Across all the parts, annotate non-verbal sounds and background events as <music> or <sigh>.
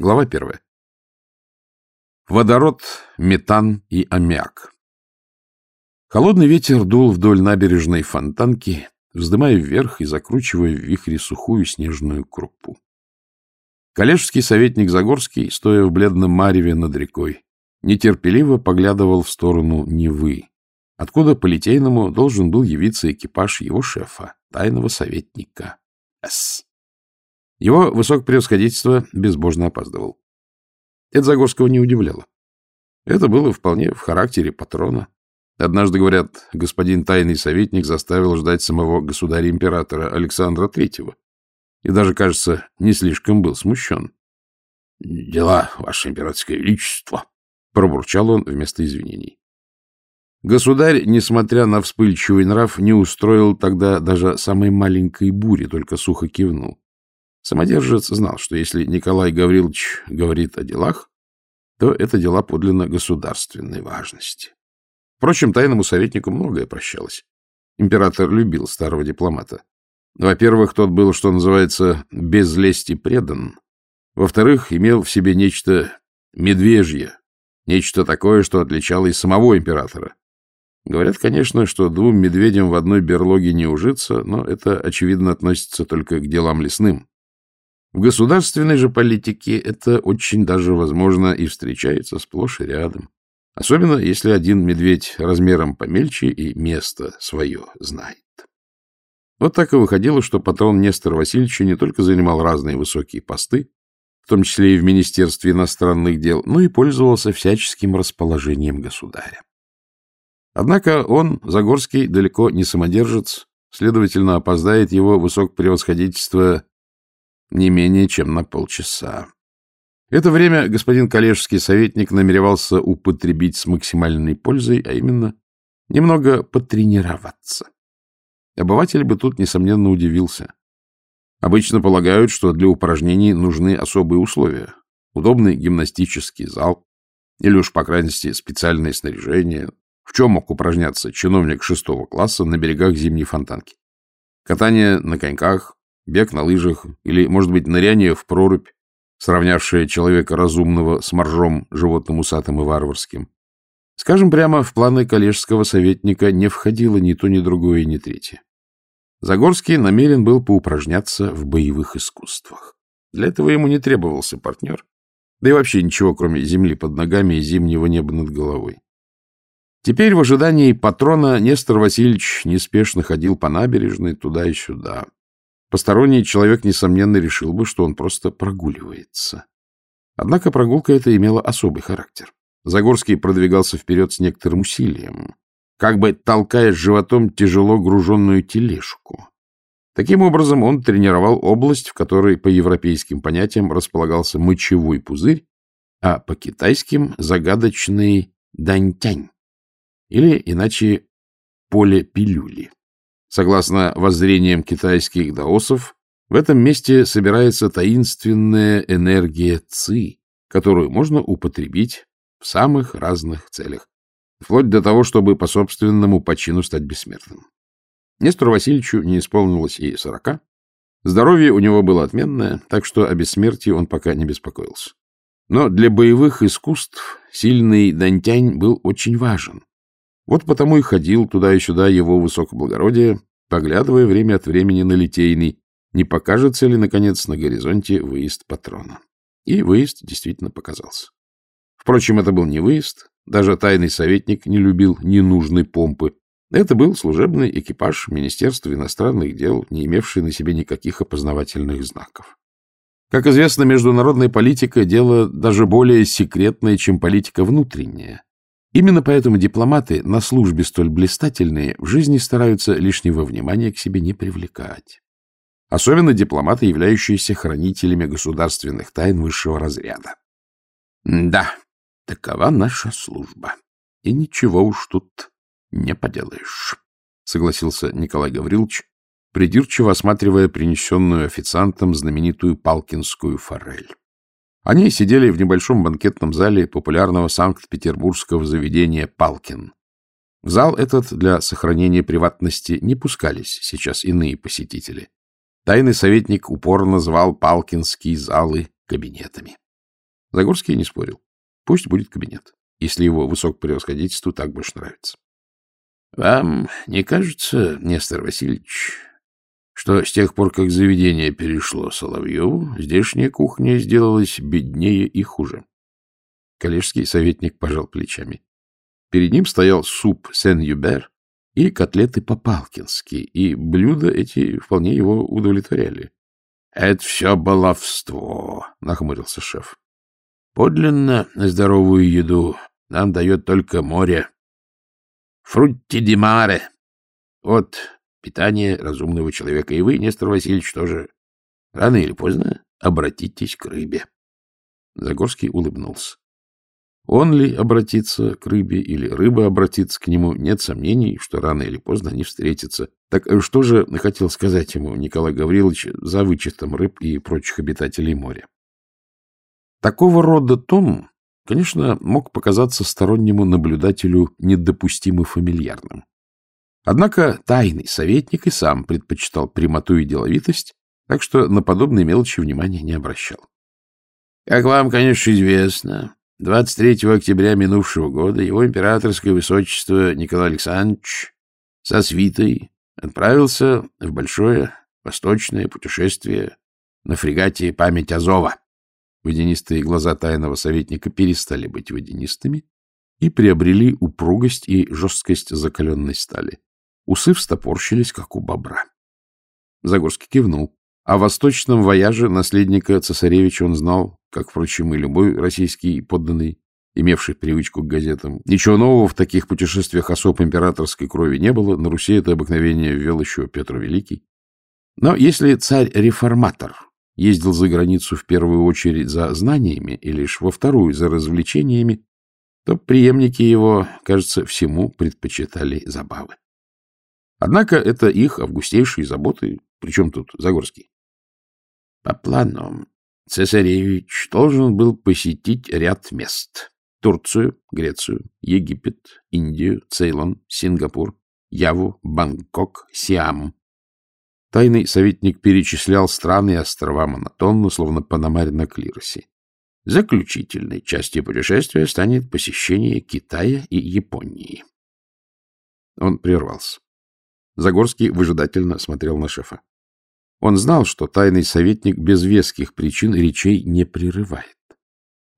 Глава первая. Водород, метан и аммиак. Холодный ветер дул вдоль набережной фонтанки, вздымая вверх и закручивая в вихре сухую снежную крупу. Коллежский советник Загорский, стоя в бледном мареве над рекой, нетерпеливо поглядывал в сторону Невы, откуда по Литейному должен был явиться экипаж его шефа, тайного советника С. Его высокопревосходительство безбожно опаздывал. Это Загорского не удивляло. Это было вполне в характере патрона. Однажды, говорят, господин тайный советник заставил ждать самого государя-императора Александра Третьего. И даже, кажется, не слишком был смущен. — Дела, ваше императорское величество! — пробурчал он вместо извинений. Государь, несмотря на вспыльчивый нрав, не устроил тогда даже самой маленькой бури, только сухо кивнул. Самодержец знал, что если Николай Гаврилович говорит о делах, то это дела подлинно государственной важности. Впрочем, тайному советнику многое прощалось. Император любил старого дипломата. Во-первых, тот был, что называется, без лести предан. Во-вторых, имел в себе нечто медвежье, нечто такое, что отличало и самого императора. Говорят, конечно, что двум медведям в одной берлоге не ужиться, но это, очевидно, относится только к делам лесным. В государственной же политике это очень даже возможно и встречается сплошь и рядом. Особенно, если один медведь размером помельче и место свое знает. Вот так и выходило, что патрон Нестор Васильевич не только занимал разные высокие посты, в том числе и в Министерстве иностранных дел, но и пользовался всяческим расположением государя. Однако он, Загорский, далеко не самодержец, следовательно, опоздает его высокопревосходительство не менее чем на полчаса. Это время господин коллежский советник намеревался употребить с максимальной пользой, а именно немного потренироваться. Обыватель бы тут, несомненно, удивился. Обычно полагают, что для упражнений нужны особые условия. Удобный гимнастический зал, или уж, по мере, специальное снаряжение. В чем мог упражняться чиновник шестого класса на берегах зимней фонтанки? Катание на коньках, бег на лыжах или, может быть, ныряние в прорубь, сравнявшее человека разумного с моржом, животным усатым и варварским. Скажем прямо, в планы коллежского советника не входило ни то, ни другое, ни третье. Загорский намерен был поупражняться в боевых искусствах. Для этого ему не требовался партнер, да и вообще ничего, кроме земли под ногами и зимнего неба над головой. Теперь в ожидании патрона Нестор Васильевич неспешно ходил по набережной туда и сюда. Посторонний человек, несомненно, решил бы, что он просто прогуливается. Однако прогулка эта имела особый характер. Загорский продвигался вперед с некоторым усилием, как бы толкая животом тяжело груженную тележку. Таким образом, он тренировал область, в которой по европейским понятиям располагался мочевой пузырь, а по китайским — загадочный даньтянь, или иначе поле пилюли. Согласно воззрениям китайских даосов, в этом месте собирается таинственная энергия ци, которую можно употребить в самых разных целях, вплоть до того, чтобы по собственному почину стать бессмертным. Нестору Васильевичу не исполнилось и сорока. Здоровье у него было отменное, так что о бессмертии он пока не беспокоился. Но для боевых искусств сильный Дантянь был очень важен. Вот потому и ходил туда и сюда его высокоблагородие, поглядывая время от времени на Литейный, не покажется ли, наконец, на горизонте выезд патрона. И выезд действительно показался. Впрочем, это был не выезд, даже тайный советник не любил ненужной помпы. Это был служебный экипаж Министерства иностранных дел, не имевший на себе никаких опознавательных знаков. Как известно, международная политика — дело даже более секретное, чем политика внутренняя. Именно поэтому дипломаты на службе столь блистательные в жизни стараются лишнего внимания к себе не привлекать. Особенно дипломаты, являющиеся хранителями государственных тайн высшего разряда. Да, такова наша служба. И ничего уж тут не поделаешь, — согласился Николай Гаврилович, придирчиво осматривая принесенную официантом знаменитую палкинскую форель. Они сидели в небольшом банкетном зале популярного санкт-петербургского заведения «Палкин». В зал этот для сохранения приватности не пускались сейчас иные посетители. Тайный советник упорно звал палкинские залы кабинетами. Загорский не спорил. Пусть будет кабинет, если его высокопревосходительству так больше нравится. — Вам не кажется, Нестор Васильевич, что с тех пор, как заведение перешло Соловьеву, здешняя кухня сделалась беднее и хуже? Коллежский советник пожал плечами. Перед ним стоял суп Сен-Юбер и котлеты по-палкински, и блюда эти вполне его удовлетворяли. — Это все баловство, — нахмурился шеф. — Подлинно здоровую еду нам дает только море. Фрутти ди маре. Вот питание разумного человека. И вы, Нестор Васильевич, тоже рано или поздно обратитесь к рыбе. Загорский улыбнулся. Он ли обратится к рыбе или рыба обратится к нему, нет сомнений, что рано или поздно они встретятся. Так что же хотел сказать ему Николай Гаврилович за вычетом рыб и прочих обитателей моря? Такого рода тон, конечно, мог показаться стороннему наблюдателю недопустимо фамильярным. Однако тайный советник и сам предпочитал прямоту и деловитость, так что на подобные мелочи внимания не обращал. — Как вам, конечно, известно, 23 октября минувшего года его императорское высочество Николай Александрович со свитой отправился в большое восточное путешествие на фрегате «Память Азова». Водянистые глаза тайного советника перестали быть водянистыми и приобрели упругость и жесткость закаленной стали. Усы встопорщились, как у бобра. Загорский кивнул. О восточном вояже наследника цесаревича он знал, как, впрочем, и любой российский подданный, имевший привычку к газетам. Ничего нового в таких путешествиях особ императорской крови не было, на Руси это обыкновение ввел еще Петр Великий. Но если царь-реформатор ездил за границу в первую очередь за знаниями и лишь во вторую за развлечениями, то преемники его, кажется, всему предпочитали забавы. Однако это их августейшие заботы, причем тут Загорский. По плану цесаревич должен был посетить ряд мест. Турцию, Грецию, Египет, Индию, Цейлон, Сингапур, Яву, Бангкок, Сиам. Тайный советник перечислял страны и острова монотонно, словно Панамарь на клиросе. Заключительной частью путешествия станет посещение Китая и Японии. Он прервался. Загорский выжидательно смотрел на шефа. Он знал, что тайный советник без веских причин речей не прерывает.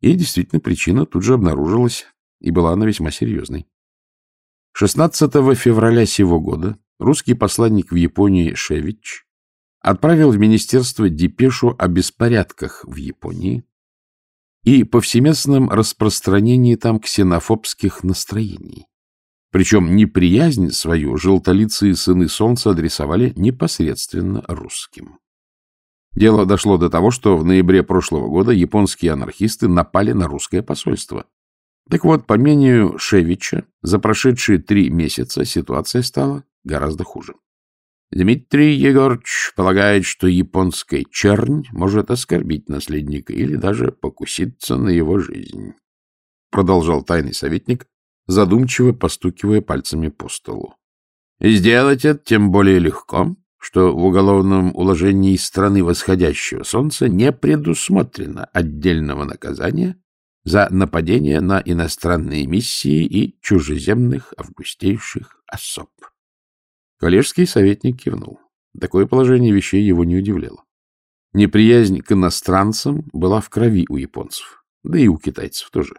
И действительно, причина тут же обнаружилась, и была она весьма серьезной. 16 февраля сего года русский посланник в Японии Шевич отправил в министерство депешу о беспорядках в Японии и повсеместном распространении там ксенофобских настроений. Причем неприязнь свою желтолицые сыны солнца адресовали непосредственно русским. Дело дошло до того, что в ноябре прошлого года японские анархисты напали на русское посольство. Так вот, по мнению Шевича, за прошедшие три месяца ситуация стала гораздо хуже. Дмитрий Егорович полагает, что японская чернь может оскорбить наследника или даже покуситься на его жизнь. Продолжал тайный советник, задумчиво постукивая пальцами по столу. Сделать это тем более легко, что в уголовном уложении страны восходящего солнца не предусмотрено отдельного наказания за нападение на иностранные миссии и чужеземных августейших особ. Коллежский советник кивнул. Такое положение вещей его не удивляло. Неприязнь к иностранцам была в крови у японцев, да и у китайцев тоже.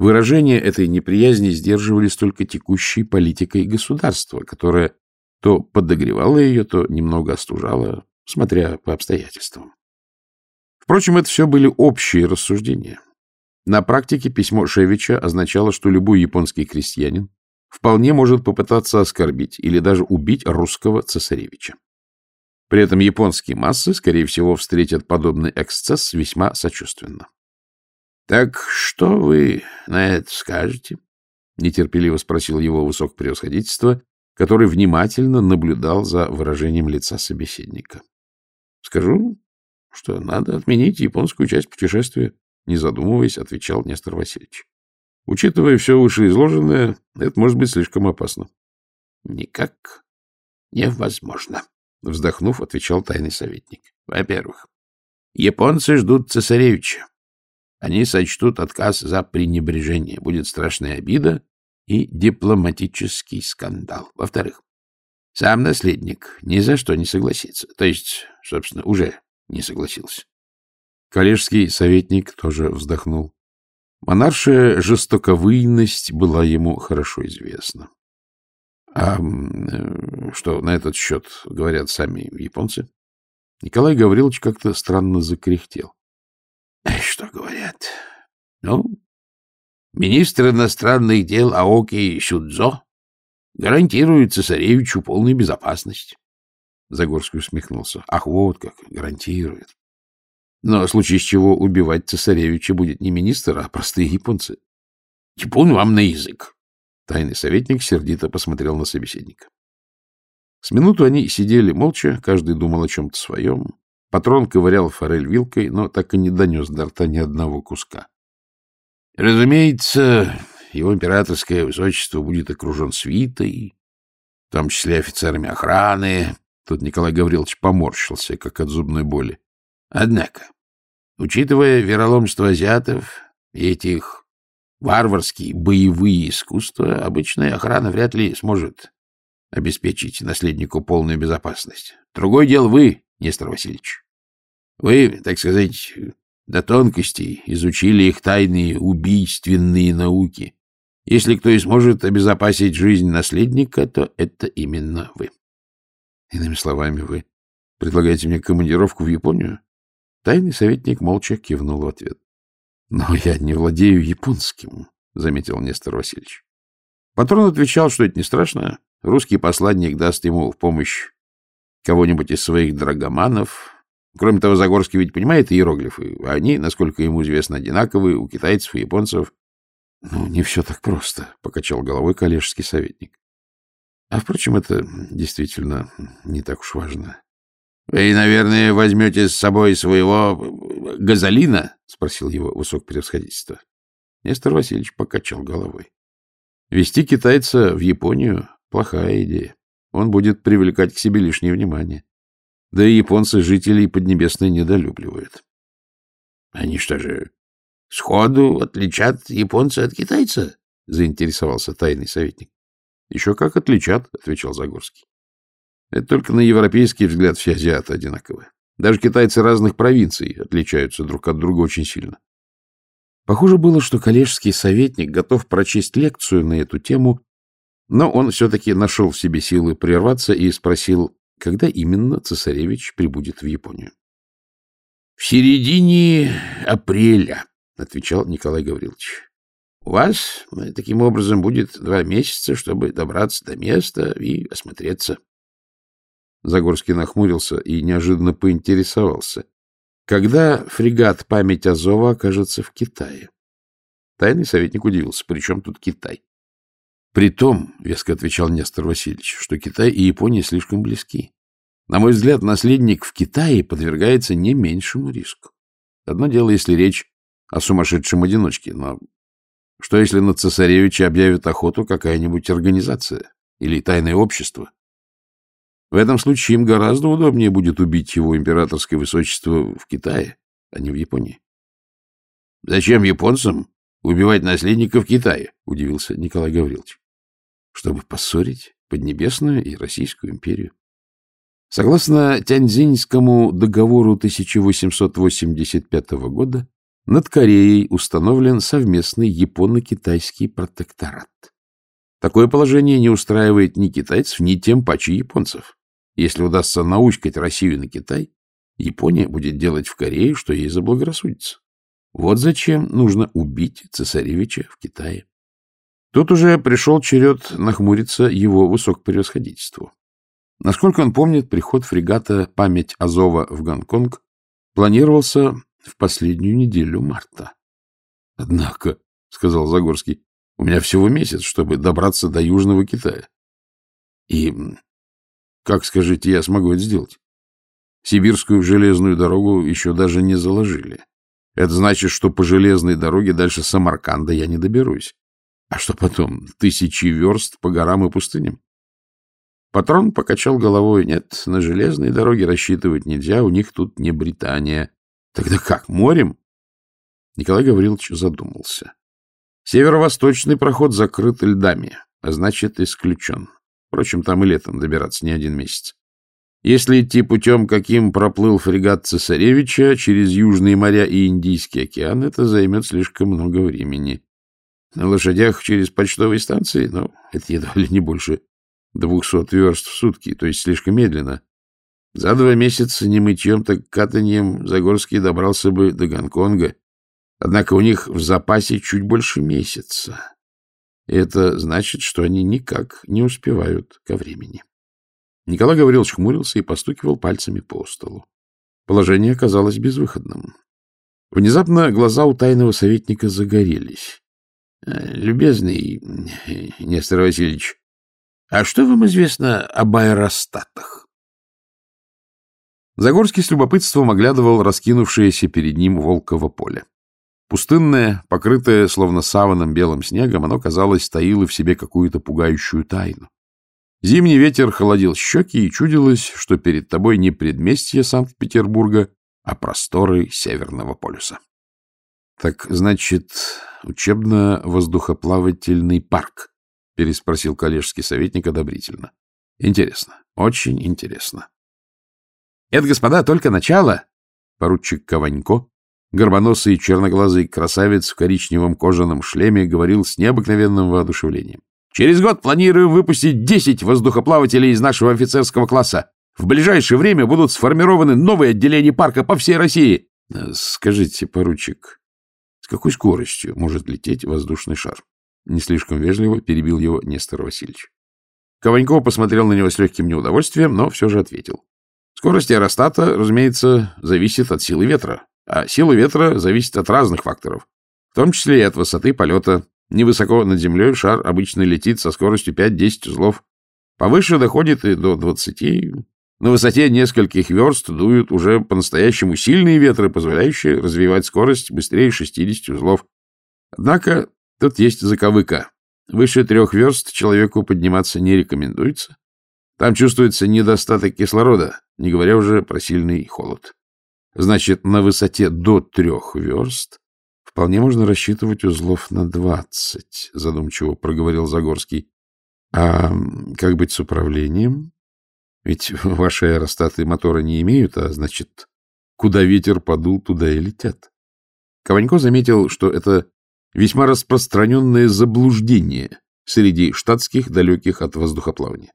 Выражения этой неприязни сдерживались только текущей политикой государства, которая то подогревала ее, то немного остужала, смотря по обстоятельствам. Впрочем, это все были общие рассуждения. На практике письмо Шевича означало, что любой японский крестьянин вполне может попытаться оскорбить или даже убить русского цесаревича. При этом японские массы, скорее всего, встретят подобный эксцесс весьма сочувственно. Так что вы на это скажете? — нетерпеливо спросил его высокопревосходительство, который внимательно наблюдал за выражением лица собеседника. — Скажу, что надо отменить японскую часть путешествия, не задумываясь, отвечал Нестор Васильевич. Учитывая все вышеизложенное, это может быть слишком опасно. — Никак невозможно, — вздохнув, отвечал тайный советник. — Во-первых, японцы ждут цесаревича. Они сочтут отказ за пренебрежение. Будет страшная обида и дипломатический скандал. Во-вторых, сам наследник ни за что не согласится. То есть, собственно, уже не согласился. Коллежский советник тоже вздохнул. Монаршая жестоковыйность была ему хорошо известна. А э, что на этот счет говорят сами японцы? Николай Гаврилович как-то странно закряхтел. — Что говорят? Ну, министр иностранных дел Аоки Сюдзо гарантирует цесаревичу полную безопасность. Загорский усмехнулся. — Ах, вот как, гарантирует. Но в случае с чего убивать цесаревича будет не министр, а простые японцы. — Япон вам на язык. Тайный советник сердито посмотрел на собеседника. С минуту они сидели молча, каждый думал о чем-то своем. Патрон ковырял форель вилкой, но так и не донес до рта ни одного куска. — Разумеется, его императорское высочество будет окружен свитой, в том числе офицерами охраны. Тут Николай Гаврилович поморщился, как от зубной боли. Однако, учитывая вероломство азиатов и этих варварские боевые искусства, обычная охрана вряд ли сможет обеспечить наследнику полную безопасность. Другое дело вы, Нестор Васильевич. Вы, так сказать, до тонкостей изучили их тайные убийственные науки. Если кто и сможет обезопасить жизнь наследника, то это именно вы. Иными словами, вы предлагаете мне командировку в Японию? Тайный советник молча кивнул в ответ. — Но я не владею японским, — заметил Нестор Васильевич. Патрон отвечал, что это не страшно. Русский посланник даст ему в помощь кого-нибудь из своих драгоманов. Кроме того, Загорский ведь понимает иероглифы. Они, насколько ему известно, одинаковые у китайцев и японцев. — Ну, не все так просто, — покачал головой коллежский советник. А, впрочем, это действительно не так уж важно. — Вы, наверное, возьмете с собой своего газолина? — спросил его высокопревосходительство. Нестор Васильевич покачал головой. Вести китайца в Японию — плохая идея. Он будет привлекать к себе лишнее внимание. Да и японцы жителей Поднебесной недолюбливают. — Они что же, сходу отличат японца от китайца? — заинтересовался тайный советник. — Еще как отличат, — отвечал Загорский. Это только на европейский взгляд все азиаты одинаковы. Даже китайцы разных провинций отличаются друг от друга очень сильно. Похоже было, что коллежский советник готов прочесть лекцию на эту тему, но он все-таки нашел в себе силы прерваться и спросил, когда именно цесаревич прибудет в Японию. — В середине апреля, — отвечал Николай Гаврилович. — У вас э, таким образом будет два месяца, чтобы добраться до места и осмотреться. Загорский нахмурился и неожиданно поинтересовался. Когда фрегат «Память Азова» окажется в Китае? Тайный советник удивился. При чем тут Китай? При том, — веско отвечал Нестор Васильевич, — что Китай и Япония слишком близки. На мой взгляд, наследник в Китае подвергается не меньшему риску. Одно дело, если речь о сумасшедшем одиночке, но что, если на цесаревича объявит охоту какая-нибудь организация или тайное общество? В этом случае им гораздо удобнее будет убить его императорское высочество в Китае, а не в Японии. — Зачем японцам убивать наследника в Китае? — удивился Николай Гаврилович. — Чтобы поссорить Поднебесную и Российскую империю. Согласно Тяньцзиньскому договору 1885 года, над Кореей установлен совместный японо-китайский протекторат. Такое положение не устраивает ни китайцев, ни тем паче японцев. Если удастся научкать Россию на Китай, Япония будет делать в Корее, что ей заблагорассудится. Вот зачем нужно убить цесаревича в Китае. Тут уже пришел черед нахмуриться его высокопревосходительству. Насколько он помнит, приход фрегата «Память Азова» в Гонконг планировался в последнюю неделю марта. — Однако, — сказал Загорский, — у меня всего месяц, чтобы добраться до Южного Китая. И как, скажите, я смогу это сделать? Сибирскую железную дорогу еще даже не заложили. Это значит, что по железной дороге дальше Самарканда я не доберусь. А что потом? Тысячи верст по горам и пустыням? Патрон покачал головой. Нет, на железной дороге рассчитывать нельзя, у них тут не Британия. Тогда как, морем? Николай Гаврилович задумался. Северо-восточный проход закрыт льдами, а значит, исключен. Впрочем, там и летом добираться не один месяц. Если идти путем, каким проплыл фрегат цесаревича через Южные моря и Индийский океан, это займет слишком много времени. На лошадях через почтовые станции, ну, это едва ли не больше двухсот верст в сутки, то есть слишком медленно. За два месяца не мытьем, так катанием Загорский добрался бы до Гонконга. Однако у них в запасе чуть больше месяца. Это значит, что они никак не успевают ко времени. Николай Гаврилович хмурился и постукивал пальцами по столу. Положение оказалось безвыходным. Внезапно глаза у тайного советника загорелись. Э, — Любезный Нестор Васильевич, а что вам известно об аэростатах? Загорский с любопытством оглядывал раскинувшееся перед ним волково поле. Пустынное, покрытое словно саваном белым снегом, оно, казалось, таило в себе какую-то пугающую тайну. Зимний ветер холодил щеки, и чудилось, что перед тобой не предместье Санкт-Петербурга, а просторы Северного полюса. — Так, значит, учебно-воздухоплавательный парк? — переспросил коллежский советник одобрительно. — Интересно, очень интересно. — Это, господа, только начало. Поручик Кованько, горбоносый черноглазый красавец в коричневом кожаном шлеме, говорил с необыкновенным воодушевлением. Через год планируем выпустить 10 воздухоплавателей из нашего офицерского класса. В ближайшее время будут сформированы новые отделения парка по всей России. — Скажите, поручик, с какой скоростью может лететь воздушный шар? Не слишком вежливо перебил его Нестор Васильевич. Кованьков посмотрел на него с легким неудовольствием, но все же ответил. Скорость аэростата, разумеется, зависит от силы ветра, а сила ветра зависит от разных факторов, в том числе и от высоты полета. Невысоко над землей шар обычно летит со скоростью 5-10 узлов. Повыше доходит и до 20. На высоте нескольких верст дуют уже по-настоящему сильные ветры, позволяющие развивать скорость быстрее 60 узлов. Однако тут есть заковыка. Выше трех верст человеку подниматься не рекомендуется. Там чувствуется недостаток кислорода, не говоря уже про сильный холод. Значит, на высоте до трех верст Вполне можно рассчитывать узлов на двадцать, задумчиво проговорил Загорский. А как быть с управлением? Ведь <laughs> ваши аэростаты мотора не имеют, а значит, куда ветер подул, туда и летят. Кованько заметил, что это весьма распространенное заблуждение среди штатских, далеких от воздухоплавания.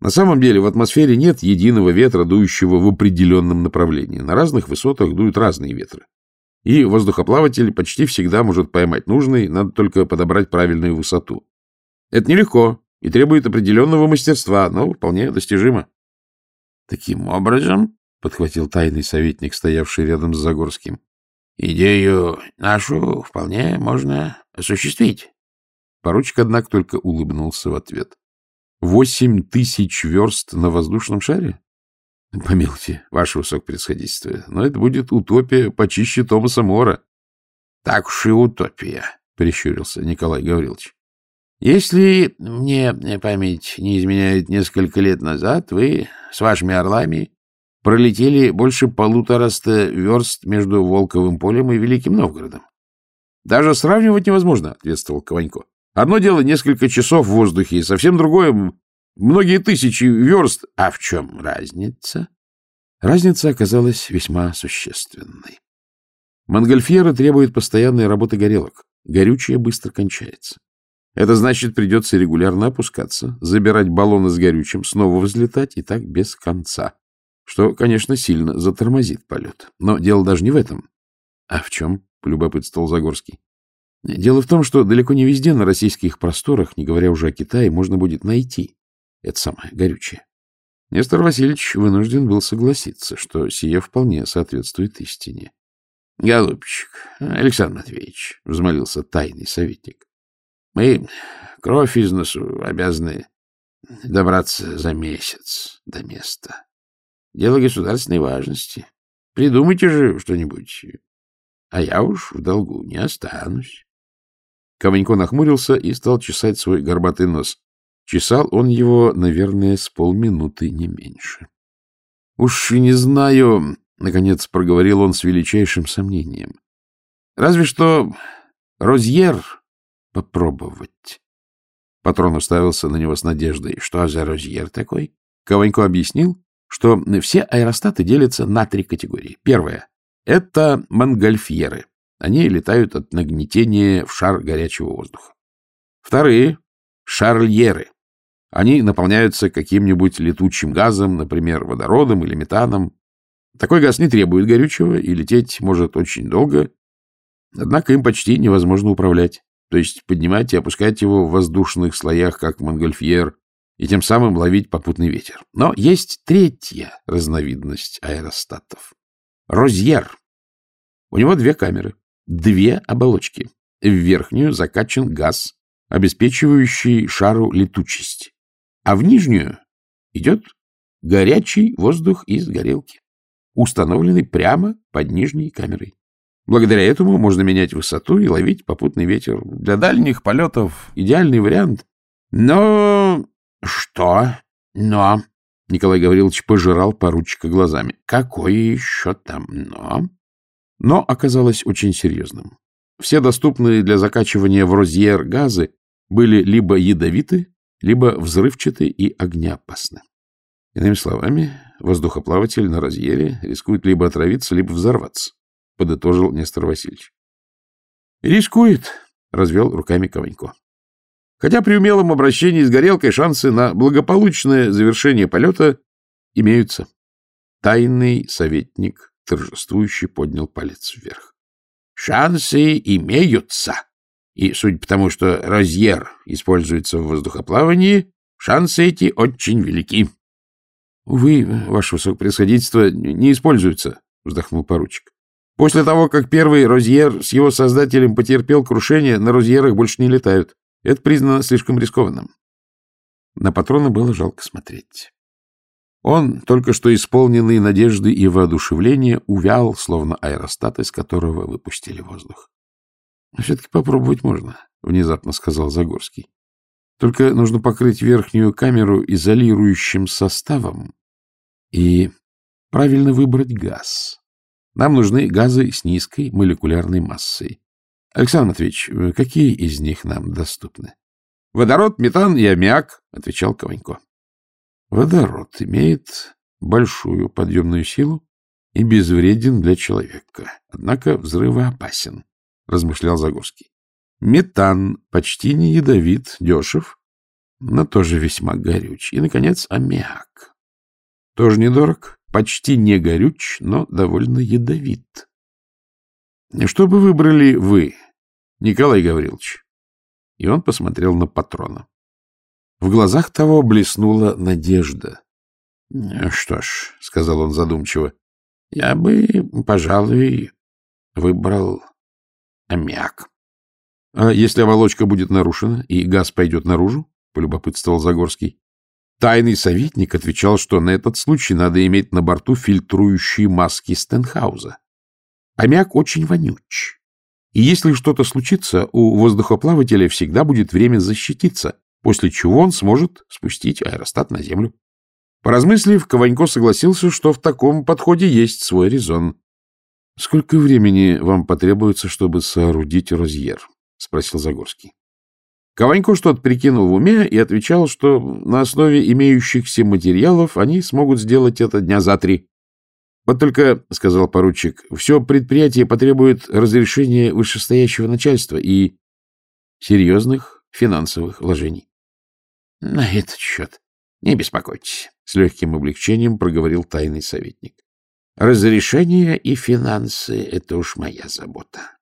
На самом деле в атмосфере нет единого ветра, дующего в определенном направлении. На разных высотах дуют разные ветры. И воздухоплаватель почти всегда может поймать нужный, надо только подобрать правильную высоту. Это нелегко и требует определенного мастерства, но вполне достижимо. — Таким образом, — подхватил тайный советник, стоявший рядом с Загорским, — идею нашу вполне можно осуществить. Поручик, однако, только улыбнулся в ответ. — Восемь тысяч верст на воздушном шаре? — Помилуйте, ваше высокопредсходительство, но это будет утопия почище Томаса Мора. — Так уж и утопия, — прищурился Николай Гаврилович. — Если мне память не изменяет несколько лет назад, вы с вашими орлами пролетели больше полутораста верст между Волковым полем и Великим Новгородом. — Даже сравнивать невозможно, — ответствовал Кованько. — Одно дело несколько часов в воздухе, и совсем другое Многие тысячи верст. А в чем разница? Разница оказалась весьма существенной. Монгольфьера требует постоянной работы горелок. Горючее быстро кончается. Это значит, придется регулярно опускаться, забирать баллоны с горючим, снова взлетать и так без конца. Что, конечно, сильно затормозит полет. Но дело даже не в этом. — А в чем? — полюбопытствовал Загорский. — Дело в том, что далеко не везде на российских просторах, не говоря уже о Китае, можно будет найти это самое горючее. Нестор Васильевич вынужден был согласиться, что сие вполне соответствует истине. — Голубчик, Александр Матвеевич, — взмолился тайный советник, — мы кровь из носу обязаны добраться за месяц до места. Дело государственной важности. Придумайте же что-нибудь, а я уж в долгу не останусь. Кованько нахмурился и стал чесать свой горбатый нос. Чесал он его, наверное, с полминуты, не меньше. — Уж и не знаю, — наконец проговорил он с величайшим сомнением. Разве что розьер попробовать. Патрон уставился на него с надеждой. Что за розьер такой? Кованько объяснил, что все аэростаты делятся на три категории. Первая — это монгольфьеры. Они летают от нагнетения в шар горячего воздуха. Вторые — шарльеры. Они наполняются каким-нибудь летучим газом, например, водородом или метаном. Такой газ не требует горючего и лететь может очень долго, однако им почти невозможно управлять, то есть поднимать и опускать его в воздушных слоях, как монгольфьер, и тем самым ловить попутный ветер. Но есть третья разновидность аэростатов — розьер. У него две камеры, две оболочки. В верхнюю закачан газ, обеспечивающий шару летучесть, а в нижнюю идет горячий воздух из горелки, установленный прямо под нижней камерой. Благодаря этому можно менять высоту и ловить попутный ветер. Для дальних полетов идеальный вариант. Но... Что? Но... Николай Гаврилович пожирал поручика глазами. Какое еще там «но»? Но оказалось очень серьезным. Все доступные для закачивания в розьер газы были либо ядовиты, либо взрывчаты и огнеопасны. Иными словами, воздухоплаватель на розьере рискует либо отравиться, либо взорваться, — подытожил Нестор Васильевич. — Рискует, — развел руками Ковенько. Хотя при умелом обращении с горелкой шансы на благополучное завершение полета имеются. Тайный советник торжествующе поднял палец вверх. — Шансы имеются, и, судя по тому, что розьер используется в воздухоплавании, шансы эти очень велики. — Увы, ваше высокопревосходительство, не используется, — вздохнул поручик. После того, как первый розьер с его создателем потерпел крушение, на розьерах больше не летают. Это признано слишком рискованным. На патрона было жалко смотреть. Он, только что исполненный надежды и воодушевления, увял, словно аэростат, из которого выпустили воздух. — Все-таки попробовать можно, — внезапно сказал Загорский. — Только нужно покрыть верхнюю камеру изолирующим составом и правильно выбрать газ. Нам нужны газы с низкой молекулярной массой. Александр Матвеевич, какие из них нам доступны? — Водород, метан и аммиак, — отвечал Кованько. — Водород имеет большую подъемную силу и безвреден для человека, однако взрывоопасен размышлял Загорский. Метан почти не ядовит, дешев, но тоже весьма горюч. И, наконец, аммиак. Тоже недорог, почти не горюч, но довольно ядовит. Что бы выбрали вы, Николай Гаврилович? И он посмотрел на патрона. В глазах того блеснула надежда. — Что ж, — сказал он задумчиво, — я бы, пожалуй, выбрал аммиак. — А если оболочка будет нарушена и газ пойдет наружу? — полюбопытствовал Загорский. Тайный советник отвечал, что на этот случай надо иметь на борту фильтрующие маски Стенхауза. Аммиак очень вонюч. И если что-то случится, у воздухоплавателя всегда будет время защититься, после чего он сможет спустить аэростат на землю. Поразмыслив, Кованько согласился, что в таком подходе есть свой резон. — Сколько времени вам потребуется, чтобы соорудить розьер? — спросил Загорский. Кованько что-то прикинул в уме и отвечал, что на основе имеющихся материалов они смогут сделать это дня за три. — Вот только, — сказал поручик, — все предприятие потребует разрешения вышестоящего начальства и серьезных финансовых вложений. — На этот счет не беспокойтесь, — с легким облегчением проговорил тайный советник. Разрешение и финансы — это уж моя забота.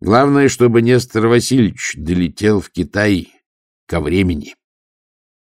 Главное, чтобы Нестор Васильевич долетел в Китай ко времени.